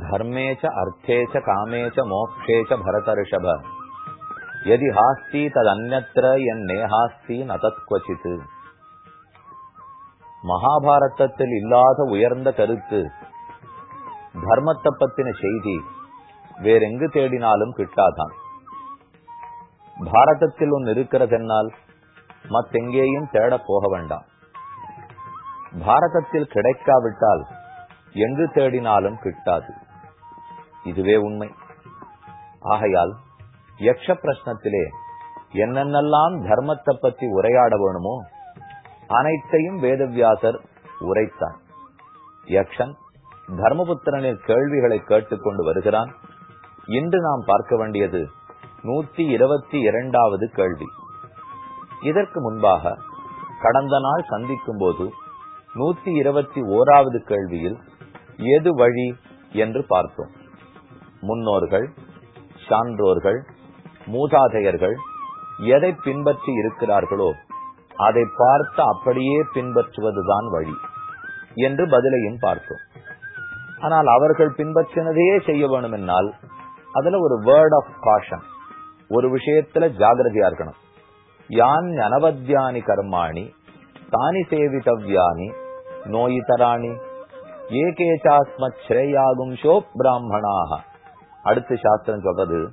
धर्मे च अर्थे च कामे च मोक्षे च भरतर्षभ यदि हास्ति तदन्यत्र என்னேஹாஸ்தி நதத்வச்சித் மகாபாரதத்தில் இல்லாத உயர்ந்த கருத்து தர்மத்தை பத்தின செய்தி வேறெங்கு தேடினாலும் கிட்டாதான் பாரதத்தில் ஒன்று இருக்கிறதென்னால் மத்தெங்கேயும் தேட போக வேண்டாம் பாரதத்தில் கிடைக்காவிட்டால் எங்கு தேடினாலும் கிட்டாது. இதுவே உண்மை. ஆகையால் யக்ஷ பிரஷ்னத்திலே என்னென்னலாம் தர்மத்தை பற்றி உரையாட வேணுமோ அனைத்தையும் வேதவியாசர் உரைத்தார் யக்ஷன் தர்மபுத்திரனின் கேள்விகளை கேட்டுக்கொண்டு வருகிறான். இன்று நாம் பார்க்க வேண்டியது நூத்தி இருபத்தி இரண்டாவது கேள்வி. இதற்கு முன்பாக கடந்த நாள் சந்திக்கும் போது நூத்தி இருபத்தி ஓராவது கேள்வியில் எது வழி என்று பார்த்தோம். முன்னோர்கள் சான்றோர்கள் மூதாதையர்கள் எதை பின்பற்றி இருக்கிறார்களோ அதை பார்த்து அப்படியே பின்பற்றுவதுதான் வழி என்று பதிலையும் பார்த்தோம். ஆனால் அவர்கள் பின்பற்றினதையே செய்ய வேணும் என்னால் அதுல ஒரு வேர்ட் ஆஃப் காஷன் ஒரு விஷயத்துல ஜாகிரதையா இருக்கணும். யான் அனவத்தியானி கர்மாணி தானி சேவிதவ்யானி நோயிதராணி ஏகேச்சாஸ்மத் ஸ்ரேயாகும் ஷோ பிராமணாக அடுத்த சாஸ்திரம் சொல்றது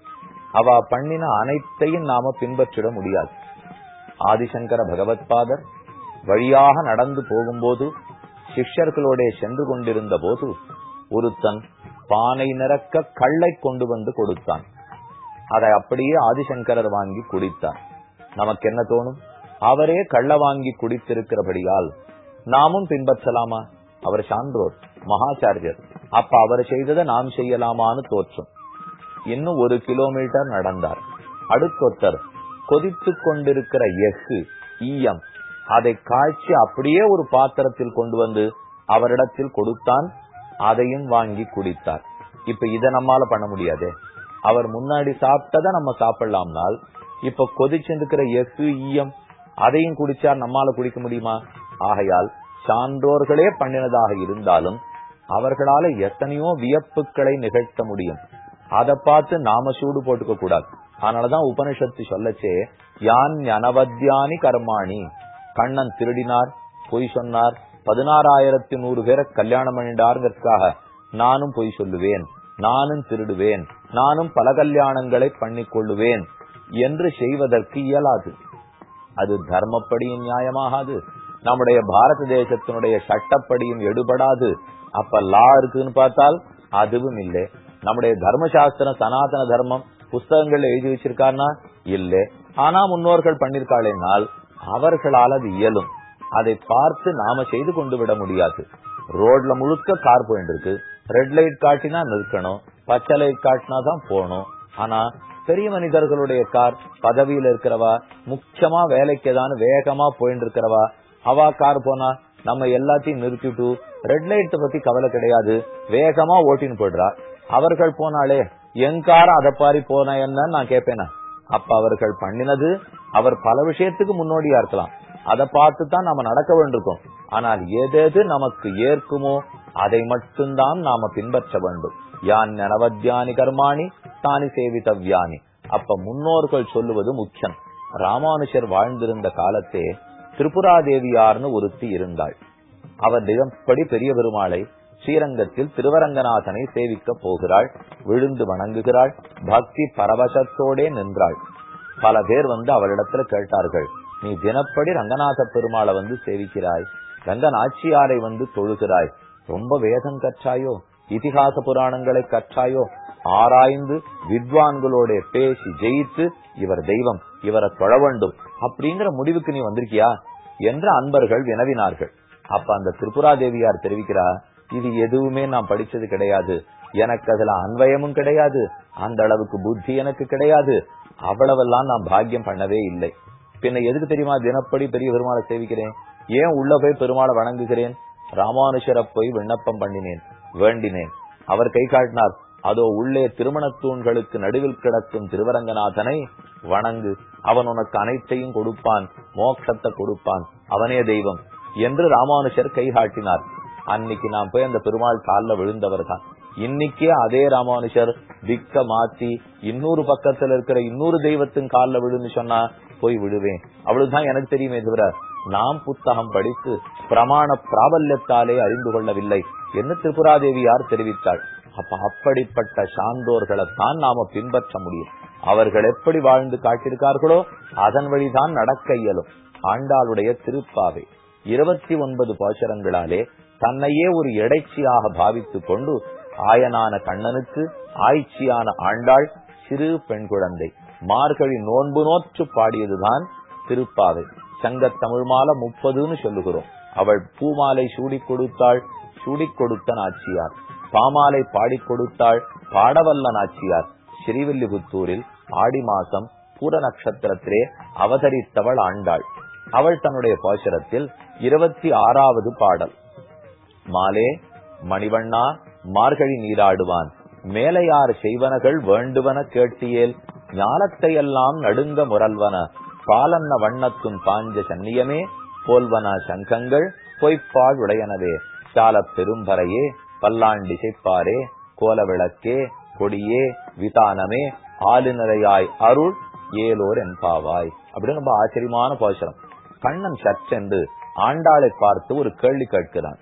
அவ பண்ணின அனைத்தையும் நாம பின்பற்றிட முடியாது. ஆதிசங்கர பகவத்பாதர் வழியாக நடந்து போகும்போது சிஷ்யர்களோட சென்று கொண்டிருந்த போது ஒருத்தன் பானை நிறக்க கள்ளை கொண்டு வந்து கொடுத்தான். அதை அப்படியே ஆதிசங்கரர் வாங்கி குடித்தார் நமக்கு என்ன தோணும்? அவரே கள்ள வாங்கி குடித்திருக்கிறபடியால் நாமும் பின்பற்றலாமா? அவர் சான்றோர் மகாச்சாரியர். அப்ப அவர் செய்ததை நாம் செய்யலாமான்னு தோற்றும். இன்னும் ஒரு கிலோமீட்டர் நடந்தார். அடுத்தொத்தர் கொதித்து கொண்டிருக்கிற எஃகு ஈயம் அதை காய்ச்சி அப்படியே ஒரு பாத்திரத்தில் கொண்டு வந்து அவரிடத்தில் கொடுத்தான் அதையும் வாங்கி குடித்தார். இப்ப இத நம்மால பண்ண முடியாது. அவர் முன்னாடி சாப்பிட்டதை நம்ம சாப்பிடலாம்னால் இப்ப கொதிச்சிருக்கிற எஃகு ஈயம் அதையும் குடிச்சா நம்மால குடிக்க முடியுமா? ஆகையால் சான்றோர்களே பண்ணினதாக இருந்தாலும் அவர்களால எத்தனையோ வியப்புகளை நிகழ்த்த முடியும். அதை பார்த்து நாம சூடு போட்டுக்க கூடாது. அதனாலதான் உபனிஷத்து சொல்லச்சே யான் அனவத்தியானி கர்மாணி. கண்ணன் திருடினார் பொய் சொன்னார். பதினாறாயிரத்தி நூறு பேரை கல்யாணம் பண்ணிட்டாருங்கிறதுக்காக நானும் பொய் சொல்லுவேன் நானும் திருடுவேன் நானும் பல கல்யாணங்களை பண்ணிக் கொள்ளுவேன் என்று செய்வதற்கு இயலாது. அது தர்மப்படியும் நியாயமாகாது. நம்முடைய பாரத தேசத்தினுடைய சட்டப்படியும் எடுபடாது. அப்ப லா இருக்குன்னு பார்த்தால் அதுவும் இல்லை. நம்முடைய தர்மசாஸ்திரம் சனாதன தர்மம் புஸ்தகங்கள்ல எழுதி வச்சிருக்காருனா இல்ல. ஆனா முன்னோர்கள் பண்ணிருக்காள் அவர்களால் அது இயலும். அதை பார்த்து நாம செய்து கொண்டு விட முடியாது. ரோட்ல முழுக்க கார் போயிட்டு இருக்கு. ரெட் லைட் காட்டினா நிற்கணும். பச்சை லைட் காட்டினா தான் போகணும். ஆனா பெரிய மனிதர்களுடைய கார் பதவியில இருக்கிறவா முக்கியமா வேலைக்கு தான் வேகமா போயிட்டு இருக்கிறவா அவா கார் போனா நம்ம எல்லாத்தையும் நிறுத்திட்டு ரெட் லைட் பத்தி கவலை கிடையாது. வேகமா ஓட்டின்னு போயிடுறா. அவர்கள் போனாலே என் அதை பாரி போன என்னன்னு நான் கேட்பேனா அப்ப அவர்கள் பண்ணினது அவர் பல விஷயத்துக்கு முன்னோடியா இருக்கலாம். அதை பார்த்து தான் நாம நடக்க வேண்டிருக்கோம் ஆனால் எதெது நமக்கு ஏற்குமோ அதை மட்டும்தான் நாம பின்பற்ற வேண்டும். யான் நனவத்தியானி கர்மாணி தானி சேவித்தவ்யானி அப்ப முன்னோர்கள் சொல்லுவது முக்கியம். ராமானுஷர் வாழ்ந்திருந்த காலத்தே திரிபுராதேவியார்னு ஒருத்தி இருந்தாள். அவர் தினப்படி பெரிய பெருமாளை ஸ்ரீரங்கத்தில் திருவரங்கநாதனை சேவிக்க போகிறாள் விழுந்து வணங்குகிறாள் பக்தி பரவசத்தோடே நின்றாள். பல பேர் வந்து அவளிடத்துல கேட்டார்கள் நீ தினப்படி ரங்கநாத பெருமாளை வந்து சேவிக்கிறாய் ரங்கநாச்சியாரை வந்து தொழுகிறாய் ரொம்ப வேதம் கற்றாயோ இதிகாச புராணங்களை கற்றாயோ ஆராய்ந்து வித்வான்களோட பேசி ஜெயித்து இவர் தெய்வம் இவரை தொழ வேண்டும் அப்படிங்கிற முடிவுக்கு நீ வந்திருக்கியா? என்று அன்பர்கள் வினவினார்கள். அப்ப அந்த திரிபுரா தேவியார் தெரிவிக்கிறார் இது எதுவுமே நான் படிச்சது கிடையாது. எனக்கு அதுல அன்வயமும் கிடையாது. அந்த அளவுக்கு புத்தி எனக்கு கிடையாது. அவ்வளவெல்லாம் நான் பாக்கியம் பண்ணவே இல்லை. பின்ன எதுக்கு தெரியுமா தினப்படி பெரிய பெருமாளை சேவிக்கிறேன்? ஏன் உள்ள போய் பெருமாளை வணங்குகிறேன்? ராமானுஷரை போய் விண்ணப்பம் பண்ணினேன் வேண்டினேன். அவர் கை காட்டினார் அதோ உள்ளே திருமண தூண்களுக்கு நடுவில் கிடக்கும் திருவரங்கநாதனை வணங்கு. அவன் உனக்கு அனைத்தையும் கொடுப்பான் மோட்சத்தை கொடுப்பான். அவனே தெய்வம் என்று ராமானுஷர் கைகாட்டினார். அன்னைக்கு நாம் போய் அந்த பெருமாள் காலில் விழுந்தவர் தான் இன்னைக்கே அதே ராமானுஷர் திக்க மாத்தி இன்னொரு பக்கத்துல இருக்கிற இன்னொரு தெய்வத்தின் காலில் விழுன்னு சொன்னா போய் விடுவேன். அவ்வளவுதான் எனக்கு தெரியுமே தவிர நாம் புத்தகம் படித்து பிரமாண பிராபல்யத்தாலே அறிந்து கொள்ளவில்லை. என்று திரிபுராதேவி யார் தெரிவித்தாள்? அப்ப அப்படிப்பட்ட சான்றோர்களைத்தான் நாம பின்பற்ற முடியும். அவர்கள் எப்படி வாழ்ந்து காட்டியிருக்கார்களோ அதன் வழிதான் நடக்க இயலும். ஆண்டாளுடைய திருப்பாவை. இருபத்தி ஒன்பது பாசரங்களாலே தன்னையே ஒரு எடைச்சியாக பாவித்துக் கொண்டு ஆயனான கண்ணனுக்கு ஆய்ச்சியான ஆண்டாள் சிறு பெண் குழந்தை. மார்கழி நோன்பு நோற்று பாடியதுதான் திருப்பாவை. சங்க தமிழ் மாலை முப்பதுன்னு சொல்லுகிறோம். அவள் பூமாலை சூடிக் கொடுத்தாள் சூடி கொடுத்த நாச்சியார் பாமாலை பாடிக் கொடுத்தாள் பாடவல்ல நாச்சியார் ஸ்ரீவில்லிபுத்தூரில் ஆடி மாசம் பூர நட்சத்திரத்திலே அவதரித்தவள் ஆண்டாள். அவள் தன்னுடைய பாசுரத்தில் இருபத்தி ஆறாவது பாடல். மாலே மணிவண்ணா மார்கழி நீராடுவான். மேலையார் செய்வனகள் வேண்டுவன கேட்டியேல். ஞானத்தை எல்லாம் நடுங்க முரல்வன. பாலன்ன வண்ணத்தும் பாஞ்ச சன்னியமே. போல்வன சங்கங்கள் பொய்ப்பாள் உடையனவே. சால பெரும்பறையே பல்லாண்டிசைப்பாரே. கோல விளக்கே கொடியே விதானமே ஆளுநரையாய் அருள் ஏலோர் என்பாவாய் அப்படின்னு ரொம்ப ஆச்சரியமான பாசுரம். கண்ணன் சற்றென்று ஆண்டாளை பார்த்து ஒரு கேள்வி கேட்கிறான்.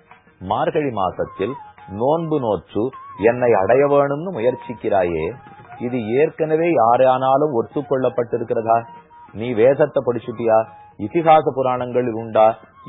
மார்கழி மாசத்தில் நோன்பு நோற்று என்னை அடைய வேணும்னு முயற்சிக்கிறாயே இது ஏற்கனவே யாரானாலும் ஒத்துக்கொள்ளப்பட்டிருக்கிறதா? நீ வேதத்தை படிச்சுட்டியா? இதிகாச புராணங்கள் உண்டா?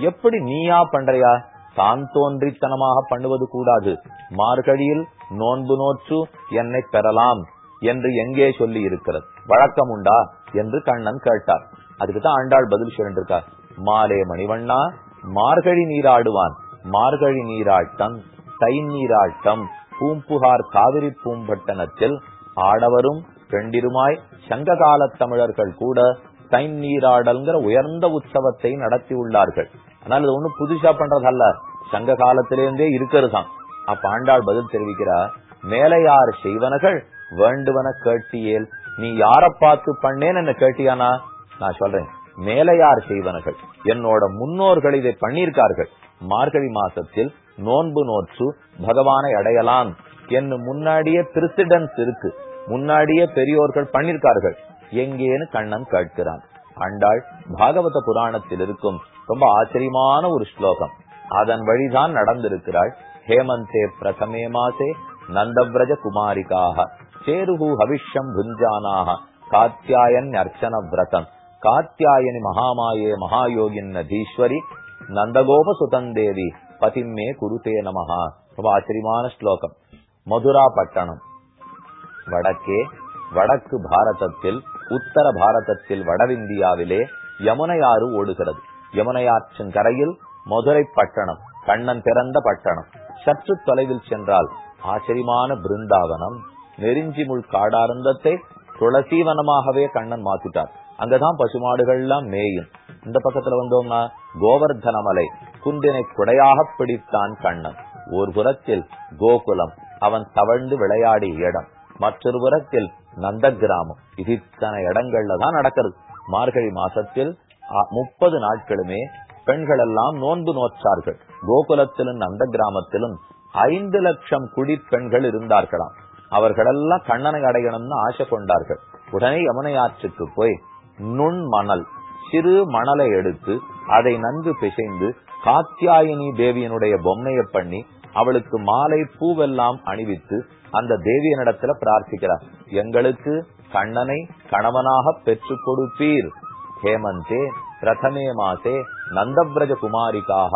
எப்படி நீயா பண்றையா? தான் தோன்றித்தனமாக பண்ணுவது கூடாது. மார்கழியில் நோன்பு நோற்று என்னை பெறலாம். என்று எங்கே சொல்லி இருக்கிறது? வழக்கம் உண்டா? என்று கண்ணன் கேட்டார். அதுக்கு தான் ஆண்டாள் பதில் சொல்லிருக்கார் மாலே மணிவண்ணா மார்கழி நீராடுவான். மார்கழி நீராட்டம் தை நீராட்டம். பூம்புகார் காவிரி பூம்பட்டணத்தில் ஆடவரும் பெண்டிருமாய் சங்க காலத் தமிழர்கள் கூட தை நீராடல்ங்கிற உயர்ந்த உற்சவத்தை நடத்தி உள்ளார்கள். ஆனால் இது ஒண்ணு புதுசா பண்றதல்ல. சங்க காலத்திலேருந்தே இருக்கிறதுதான். அப்ப ஆண்டாள் பதில் தெரிவிக்கிறார். மேலையார் செய்வனகள் வேண்டுவன கேட்டியேல் நீ யார பார்த்து பண்ணேன்னு என்ன கேட்டியானா? நான் சொல்றேன் மேலையார் செய்வனர்கள் என்னோட முன்னோர்கள் இதை பண்ணியிருக்கார்கள். மார்கழி மாசத்தில் நோன்பு நோற்று பகவானை அடையலாம். என்று முன்னாடியே பிரசிடன்ஸ் இருக்கு முன்னாடியே பெரியோர்கள் பண்ணிருக்கார்கள் எங்கேன்னு கண்ணன் கேட்கிறான். ஆண்டாள் பாகவத புராணத்தில் இருக்கும் ரொம்ப ஆச்சரியமான ஒரு ஸ்லோகம். அதன் வழிதான் நடந்திருக்கிறாள். ஹேமந்தே பிரதமே மாசே நந்தபிரஜ குமாரிக்காக சேருகு ஹவிஷ்யம் புஞ்சானாக காத்தியாயன் அர்ச்சன விரதம். காத்தியாயனி மகாமாயே மகாயோகின் நதீஸ்வரி நந்தகோப சுதந்தேவி பதிமே குருதே நமஹா. ரொம்ப ஆச்சரியமான ஸ்லோகம். மதுரா பட்டணம். வடக்கே வடக்கு பாரதத்தில் உத்தர பாரதத்தில் வடவிந்தியாவிலே யமுனையாறு ஓடுகிறது. யமுனையாற்றின் கரையில் மதுரை பட்டணம். கண்ணன் பிறந்த பட்டணம். சற்று தொலைவில் சென்றால் ஆச்சரியமான பிருந்தாவனம். நெருஞ்சி முள் காடாரந்தத்தை துளசீவனமாகவே கண்ணன் மாத்திட்டார் அங்கதான் பசுமாடுகள் எல்லாம் மேயும். இந்த பக்கத்துல வந்தோம்னா கோவர்தன மலை குந்தினை குடையாக பிடித்தான் கண்ணன். ஒரு புறத்தில் கோகுலம் அவன் தவழ்ந்து விளையாடிய இடம். மற்றொரு புறத்தில் நந்த கிராமம் இது இத்தனை இடங்கள்ல தான் நடக்கிறது. மார்கழி மாசத்தில் முப்பது நாட்களுமே பெண்கள் எல்லாம் நோன்பு நோற்றார்கள். கோகுலத்திலும் நந்த கிராமத்திலும் ஐந்து லட்சம் குடி பெண்கள் இருந்தார்களாம். அவர்களெல்லாம் கண்ணனை அடையணும்னு ஆசை கொண்டார்கள். உடனே யமுனை ஆற்றுக்கு போய் நுண் மணல் சிறு மணலை எடுத்து அதை நன்கு பிசைந்து காத்தியாயினி தேவியனுடைய பொம்மையை பண்ணி அவளுக்கு மாலை பூவெல்லாம் அணிவித்து அந்த தேவியனிடத்துல பிரார்த்திக்கிறார். எங்களுக்கு கண்ணனை கணவனாக பெற்று கொடுப்பீர். ஹேமந்தே பிரதமே மாசே நந்தவிரஜ குமாரிக்காக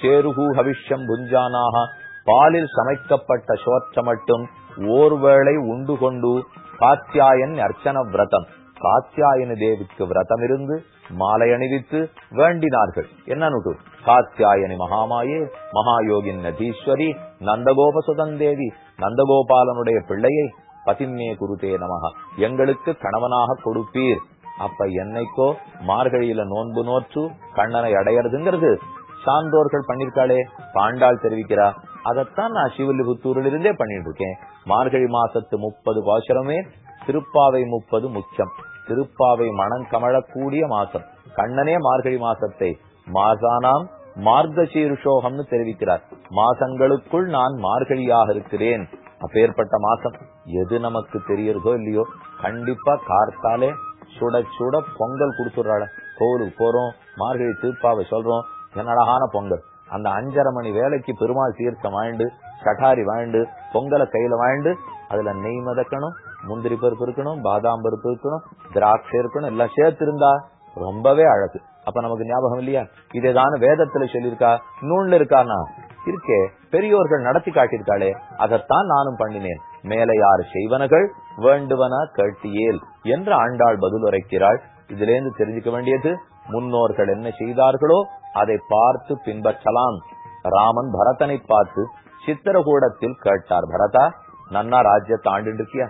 சேருகு ஹவிஷ்யம் புஞ்சானாக பாலில் சமைக்கப்பட்ட சோற்ற மட்டும் ஓர்வேளை உண்டு கொண்டு காத்தியாயன் அர்ச்சன விரதம். காத்தியாயன தேவிக்கு விரதம் இருந்து மாலை அணிவித்து வேண்டினார்கள். என்னன்னு காத்தியாயனி மகாமாயே மகாயோகின் நதீஸ்வரி நந்தகோப சுதந்தேவி நந்தகோபாலனுடைய பிள்ளையை பதிமே குருதே நமகா எங்களுக்கு கணவனாக கொடுப்பீர். அப்ப என்னைக்கோ மார்கழியில நோன்பு நோற்று கண்ணனை அடையறதுங்கிறது. சான்றோர்கள் பண்ணிருக்காளே பாண்டாள் தெரிவிக்கிறா. அதைத்தான் நான் சிவலிபுத்தூரில் இருந்தே பண்ணிட்டு இருக்கேன் மார்கழி மாசத்து முப்பது பாசுரமே திருப்பாவை முப்பது முச்சம். திருப்பாவை மனம் கமழக்கூடிய மாசம். கண்ணனே மார்கழி மாசத்தை. மாசானாம் மார்கசீருஷோகம்னு தெரிவிக்கிறார். மாசங்களுக்குள் நான் மார்கழியாக இருக்கிறேன். அப்பேற்பட்ட மாசம். எது நமக்கு தெரியறதோ இல்லையோ? கண்டிப்பா கார்த்தாலே சுட சுட பொங்கல் கொடுத்துடுறாள். கோவிலுக்கு போறோம் மார்கழி திருப்பாவை சொல்றோம். என்னழகான பொங்கல்? அந்த அஞ்சரை மணி வேலைக்கு பெருமாள் தீர்த்தம் வாண்டு கட்டாரி வாண்டு பொங்கலை கையில வாண்டு அதுல நெய் மதக்கணும் முந்திரி பருப்பு இருக்கணும் பாதாம் பருப்பு இருக்கணும் திராட்சை இருக்கணும் எல்லாம் சேர்த்து இருந்தா ரொம்பவே அழகு. அப்ப நமக்கு ஞாபகம் இல்லையா? இதேதான வேதத்துல சொல்லியிருக்கா நூல்ல இருக்கானா? இருக்கே பெரியோர்கள் நடத்தி காட்டியிருக்காளே அதைத்தான் நானும் பண்ணினேன். மேலே யார் செய்வனகள்? வேண்டுவன கட்டியேல் என்று ஆண்டாள் பதில் உரைக்கிறாள். இதுல இருந்து தெரிஞ்சுக்க வேண்டியது முன்னோர்கள் என்ன செய்தார்களோ அதை பார்த்து பின்பற்றலாம். ராமன் பரதனை பார்த்து சித்திரகூடத்தில் கேட்டார் பரதா நன்னா ராஜ்யத்தை ஆண்டு இருக்கியா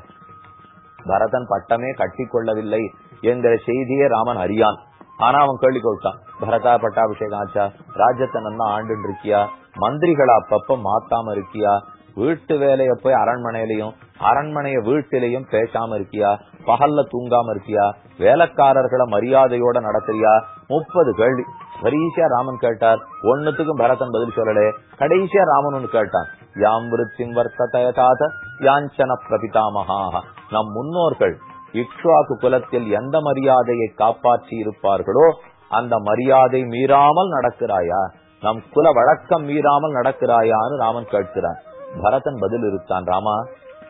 பரதன் பட்டமே கட்டி கொள்ளவில்லை என்கிற செய்தியே ராமன் அறியான். ஆனா அவன் கேள்வி கொடுத்தான் பரதா பட்டாபிஷேகம் ஆச்சா? ராஜ்யத்தை நன்னா ஆண்டு இருக்கியா மந்திரிகளை அப்பப்ப மாத்தாம இருக்கியா? வீட்டு வேலைய போய் அரண்மனையிலையும் அரண்மனைய வீட்டிலையும் பேசாம இருக்கியா? பகல்ல தூங்காம இருக்கியா? வேலைக்காரர்களை மரியாதையோட நடத்துறியா? முப்பது கேள்வி. கடைசியா ராமன் கேட்டார் ஒன்னுத்துக்கும் பரதன் பதில் சொல்லலே. கடைசியா ராமன் ஒன்னு கேட்டான் யாம் விருத்தின் வர்த்ததயதாத யாஞ்சன பிரபிதாமகாக நம் முன்னோர்கள் இக்ஷாக்கு குலத்தில் எந்த மரியாதையை காப்பாற்றி இருப்பார்களோ அந்த மரியாதை மீறாமல் நடக்கிறாயா? நம் குல வழக்கம் மீறாமல் நடக்கிறாயான்னு ராமன் கேட்கிறான். பரதன் பதில் இருக்கான் ராமா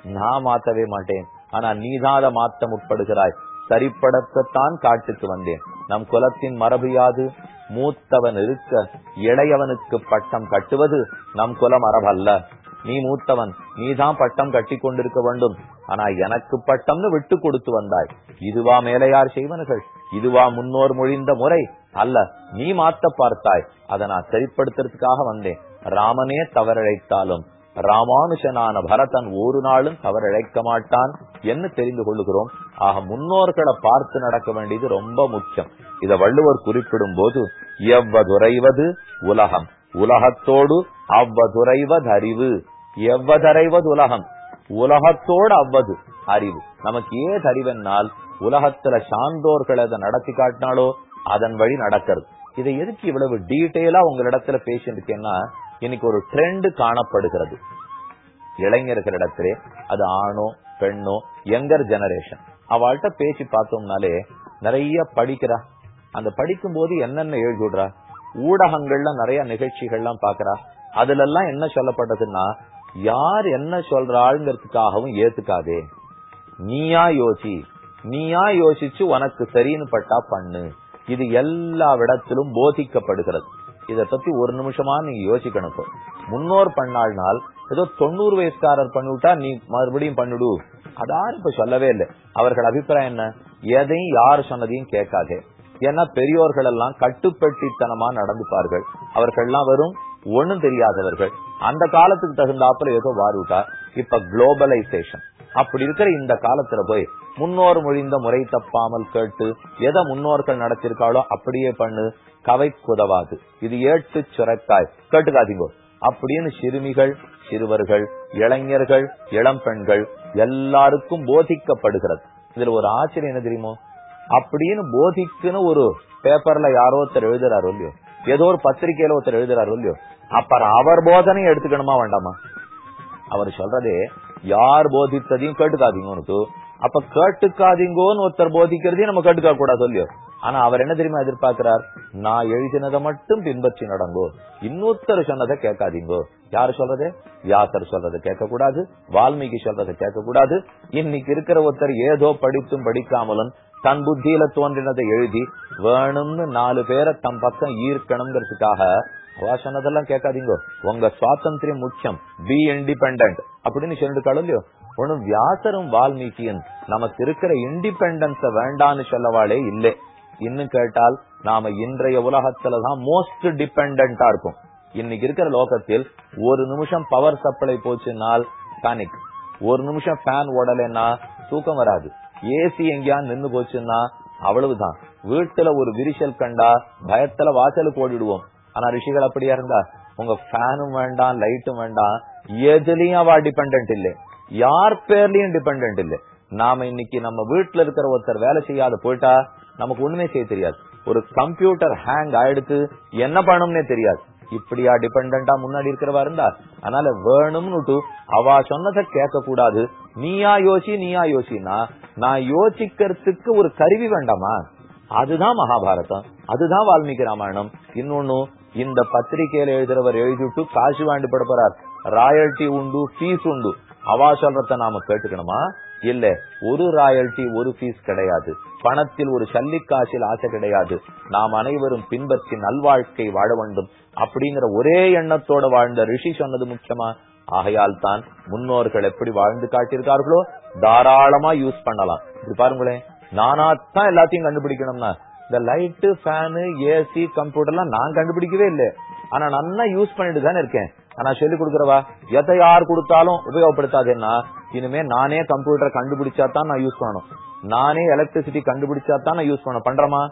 நான் மாத்தவே மாட்டேன். ஆனா நீதாத மாத்த முற்படுகிறாய். சரிப்படத்தான் காட்டுக்கு வந்தேன். நம் குலத்தின் மரபு யாது? மூத்தவன் இருக்க இளையவனுக்கு பட்டம் கட்டுவது நம் குல மரபல்ல. நீ மூத்தவன் நீதான் பட்டம் கட்டி கொண்டிருக்க வேண்டும். ஆனா எனக்கு பட்டம்னு விட்டு கொடுத்து வந்தாய். இதுவா மேலையார் செய்வனர்கள் இதுவா முன்னோர் மொழிந்த முறை. அல்ல நீ மாத்த பார்த்தாய். அதை நான் சரிப்படுத்துறதுக்காக வந்தேன். ராமனே தவறழைத்தாலும் ராமானுஷனான பரதன் ஒரு நாளும் தவறழைக்க மாட்டான் என்று தெரிந்து கொள்ளுகிறோம். ஆக முன்னோர்களை பார்த்து நடக்க வேண்டியது ரொம்ப முக்கியம். இத வள்ளுவர் குறிப்பிடும் போது எவ்வதுரைவது உலகம்? உலகத்தோடு அவ்வதுரைவது அறிவு. எவ்வதரைவது உலகம்? உலகத்தோடு அவ்வது அறிவு. நமக்கு ஏது அறிவென்னால் உலகத்துல சான்றோர்கள் அதை நடத்தி காட்டினாலோ அதன் வழி நடக்கிறது. இதை எதுக்கு இவ்வளவு டீட்டெயிலா உங்களிடத்துல பேசியிருக்கேன்னா இன்னைக்கு ஒரு ட்ரெண்ட் காணப்படுகிறது. இளைஞர்களிடத்திலே அது ஆணோ பெண்ணோ யங்கர் ஜெனரேஷன். அவள்கிட்ட பேசி பார்த்தோம்னாலே நிறைய படிக்கிறா. அந்த படிக்கும் போது என்னென்ன எழுதிடுறா ஊடகங்கள்ல நிறைய நிகழ்ச்சிகள்லாம் பாக்குறா அதுல எல்லாம் என்ன சொல்லப்பட்டதுன்னா யார் என்ன சொல்றாளுங்கிறதுக்காகவும் ஏத்துக்காதே. நீயா யோசி. நீயா யோசிச்சு உனக்கு சரின்னு பட்டா பண்ணு. இது எல்லா விடத்திலும் போதிக்கப்படுகிறது. இத பத்தி ஒரு நிமிஷமா நீங்க யோசிக்கணும் முன்னோர் பண்ணாள்னால் ஏதோ தொண்ணூறு வயசுக்காரர் பண்ணிவிட்டா நீ மறுபடியும் பண்ணிடு அதான் இப்ப சொல்லவே இல்லை. அவர்கள் அபிப்பிராயம் என்ன? எதையும் யார் சொன்னதையும் கேட்காதே. ஏன்னா பெரியோர்கள் எல்லாம் கட்டுப்பட்டித்தனமா நடந்துப்பார்கள். அவர்கள் எல்லாம் வெறும் ஒண்ணும் தெரியாதவர்கள். அந்த காலத்துக்கு தகுந்தாப்புல ஏதோ வாரிவிட்டா இப்ப குளோபலைசேஷன் அப்படி இருக்கிற இந்த காலத்துல போய் முன்னோர் மொழிந்த முறை தப்பாமல் கேட்டு எதை முன்னோர்கள் நடத்திருக்காளோ அப்படியே பண்ணு. கவை குதவாது இது ஏட்டு சுரக்காய். கேட்டுக்காதீங்க. அப்படின்னு சிறுமிகள் சிறுவர்கள் இளைஞர்கள் இளம் பெண்கள் எல்லாருக்கும் போதிக்கப்படுகிறது. இதுல ஒரு ஆச்சரியம் என்ன தெரியுமோ? அப்படின்னு போதிக்குன்னு ஒரு பேப்பர்ல யாரோ ஒருத்தர் எழுதுறாரு இல்லையோ? ஏதோ ஒரு பத்திரிகையில ஒருத்தர் எழுதுறாரு இல்லையோ? அப்புறம் அவர் போதனையும் எடுத்துக்கணுமா வேண்டாமா? அவர் சொல்றதே யார் போதித்ததையும் கேட்டுக்காதீங்க உனக்கு. அப்ப கேட்டுக்காதீங்கோன்னு ஒருத்தர் போதிக்கிறதையும் நம்ம கேட்டுக்க கூடாது சொல்லியோ ஆனா அவர் என்ன தெரியுமா எதிர்பார்க்கிறார்? நான் எழுதினதை மட்டும் பின்பற்றி நடங்கோ. இன்னொருத்தர் சொன்னதை கேட்காதீங்கோ. யாரு சொல்றது? வியாசர் சொல்றத கேட்க கூடாது வால்மீகி சொல்றதை கேட்க கூடாது இன்னைக்கு இருக்கிற ஒருத்தர் ஏதோ படித்தும் படிக்காமலும் தன் புத்தியில தோன்றினதை எழுதி வேணும்னு நாலு பேரை தம் பக்கம் ஈர்க்கணுங்கிறதுக்காக அவா சொன்னதெல்லாம் கேட்காதீங்க. உங்க சுவாதந்திரம் முக்கியம். பி இண்டிபெண்ட் அப்படின்னு சொல்லிட்டு இல்லையோ ஒண்ணு வியாசரும் வால்மீகியும் நமக்கு இருக்கிற இண்டிபெண்டன்ஸ வேண்டான்னு சொல்லவாளே இல்லை. இன்னும் கேட்டால் நாம இன்றைய உலகத்துலதான் மோஸ்ட் டிபெண்டா இருக்கும். இன்னைக்கு இருக்கிற லோகத்தில் ஒரு நிமிஷம் பவர் சப்ளை போச்சுனால் பேனிக் ஒரு நிமிஷம் ஃபேன் ஓடலைன்னா தூக்கம் வராது. ஏசி எங்கேயா நின்னு போச்சுன்னா அவ்வளவுதான். வீட்டுல ஒரு விரிசல் கண்டா பயத்துல வாசலுக்கு ஓடிடுவோம் ஆனா ரிஷிகள் அப்படியா இருந்தா உங்க ஃபேனும் வேண்டாம் லைட்டும் வேண்டாம் எதுலயும் அவ டிபெண்ட் இல்லை. யார் பேர்லயும் டிபெண்ட் இல்லை. நாம இன்னைக்கு நம்ம வீட்டுல இருக்கிற ஒருத்தர் வேலை செய்யாத போயிட்டா நமக்கு ஒண்ணுமே செய்ய தெரியாது. ஒரு கம்ப்யூட்டர் ஹேங் ஆயிடுத்து என்ன பண்ணணும்னே தெரியாது. இப்படியா டிபெண்டா முன்னாடி இருக்கிறவா இருந்தா? அதனால வேணும்னு அவ சொன்னதை கேட்க கூடாது நீயா யோசி நீயா யோசினா நான் யோசிக்கிறதுக்கு ஒரு கருவி வேண்டாமா? அதுதான் மகாபாரதம். அதுதான் வால்மீகி ராமாயணம். இன்னொன்னு இந்த பத்திரிகையில எழுதுறவர் எழுதிட்டு காசு வாண்டி பட போறார். ராயல்டி உண்டு ஃபீஸ் உண்டு. அவா சொல்றத நாம கேட்டுக்கணுமா? இல்ல ஒரு ராயல்டி ஒரு ஃபீஸ் கிடையாது. பணத்தில் ஒரு சல்லிக்காசில் ஆசை கிடையாது. நாம் அனைவரும் பின்பற்றி நல்வாழ்க்கை வாழ வேண்டும். அப்படிங்கிற ஒரே எண்ணத்தோட வாழ்ந்த ரிஷி சொன்னது முக்கியமா? ஆகையால் தான் முன்னோர்கள் எப்படி வாழ்ந்து காட்டியிருக்கார்களோ தாராளமா யூஸ் பண்ணலாம். இது பாருங்களேன் நானாத்தான் எல்லாத்தையும் கண்டுபிடிக்கணும்னா இந்த லைட்டு ஃபேனு ஏசி கம்ப்யூட்டர்லாம் நான் கண்டுபிடிக்கவே இல்லை. ஆனா நல்லா யூஸ் பண்ணிட்டு தானே இருக்கேன். ஆனா சொல்லி கொடுக்கறவா? எதை யார் கொடுத்தாலும் உபயோகப்படுத்தாதுன்னா இனிமே நானே கம்ப்யூட்டர் கண்டுபிடிச்சா தான் நான் யூஸ் பண்ணணும். நானே எலக்ட்ரிசிட்டி கண்டுபிடிச்சா தான் நான் யூஸ் பண்ண பண்றமா?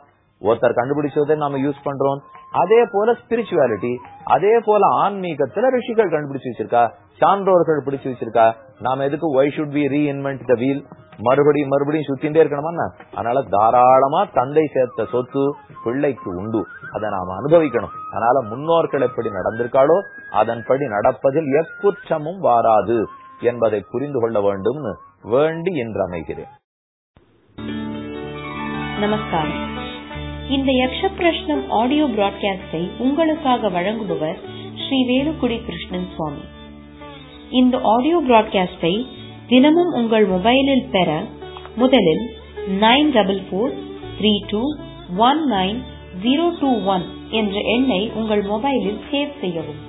ஒருத்தர் கண்டுபிடிச்சதை நாம யூஸ் பண்றோம். அதே போல ஸ்பிரிச்சுவாலிட்டி அதே போல ஆன்மீகத்துல ரிஷிகள் கண்டுபிடிச்சு வச்சிருக்கா? சான்றோர்கள் பிடிச்சு வச்சிருக்கா? நாம எதுக்கு why should be reinvent the wheel மறுபடியும் மறுபடியும் சுத்திண்டே இருக்கணுமா அதனால தாராளமா தந்தை சேர்த்த சொத்து பிள்ளைக்கு உண்டு. அதை நாம அனுபவிக்கணும். அதனால முன்னோர்கள் எப்படி நடந்திருக்காளோ அதன்படி நடப்பதில் எக்குற்றமும் வாராது. என்பதை புரிந்து கொள்ள வேண்டும் வேண்டி என்று அமைகிறேன். நமஸ்காரம். இந்த யக்ஷ பிரஷ்னம் ஆடியோ பிராட்காஸ்டை உங்களுக்காக வழங்குபவர் ஸ்ரீ வேலுக்குடி கிருஷ்ணன் சுவாமி. இந்த ஆடியோ பிராட்காஸ்டை தினமும் உங்கள் மொபைலில் பெற முதலில் nine double four three two one nine zero two one என்ற எண்ணை உங்கள் மொபைலில் சேவ் செய்யவும்.